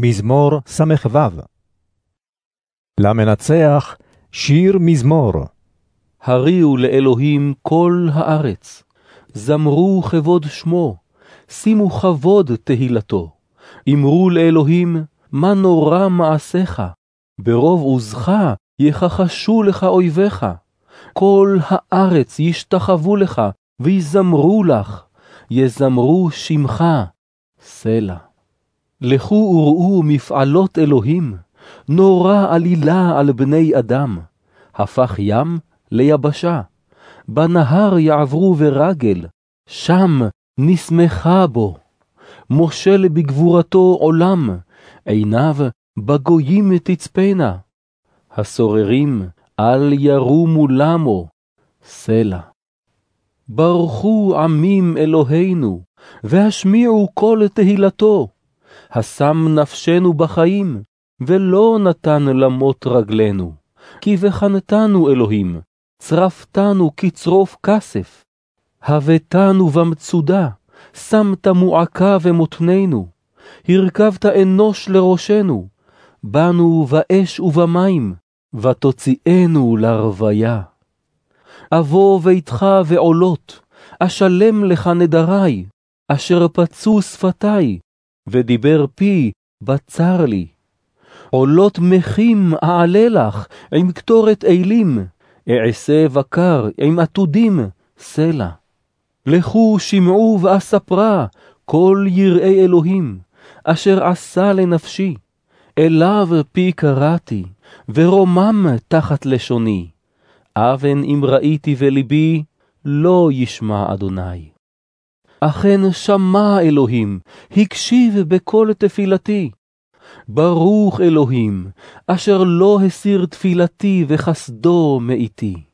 מזמור ס"ו למנצח שיר מזמור. הריעו לאלוהים כל הארץ, זמרו כבוד שמו, שימו כבוד תהילתו. אמרו לאלוהים, מה נורא מעשיך, ברוב עוזך יכחשו לך אויביך. כל הארץ ישתחוו לך, ויזמרו לך, יזמרו שמך, סלע. לכו וראו מפעלות אלוהים, נורא עלילה על בני אדם. הפך ים ליבשה, בנהר יעברו ורגל, שם נשמחה בו. מושל בגבורתו עולם, עיניו בגויים תצפנה. הסוררים אל ירומו למו, סלע. ברכו עמים אלוהינו, והשמיעו קול תהילתו. השם נפשנו בחיים, ולא נתן למות רגלנו. כי בחנתנו, אלוהים, צרפתנו כצרוף כסף. הבאתנו במצודה, שמת מועקה ומותנינו. הרכבת אנוש לראשנו, באנו באש ובמים, ותוציאנו לרוויה. אבוא ביתך ועולות, אשלם לך נדרי, אשר פצו שפתי, ודיבר פי בצר לי. עולות מחים אעלה לך, עם קטורת אילים, אעשה בקר עם עתודים, סלע. לכו שמעו ואספרה, כל יראי אלוהים, אשר עשה לנפשי. אליו פי קראתי, ורומם תחת לשוני. אבן אם ראיתי ולבי, לא ישמע אדוני. אכן שמע אלוהים, הקשיב בקול תפילתי. ברוך אלוהים, אשר לא הסיר תפילתי וחסדו מאיתי.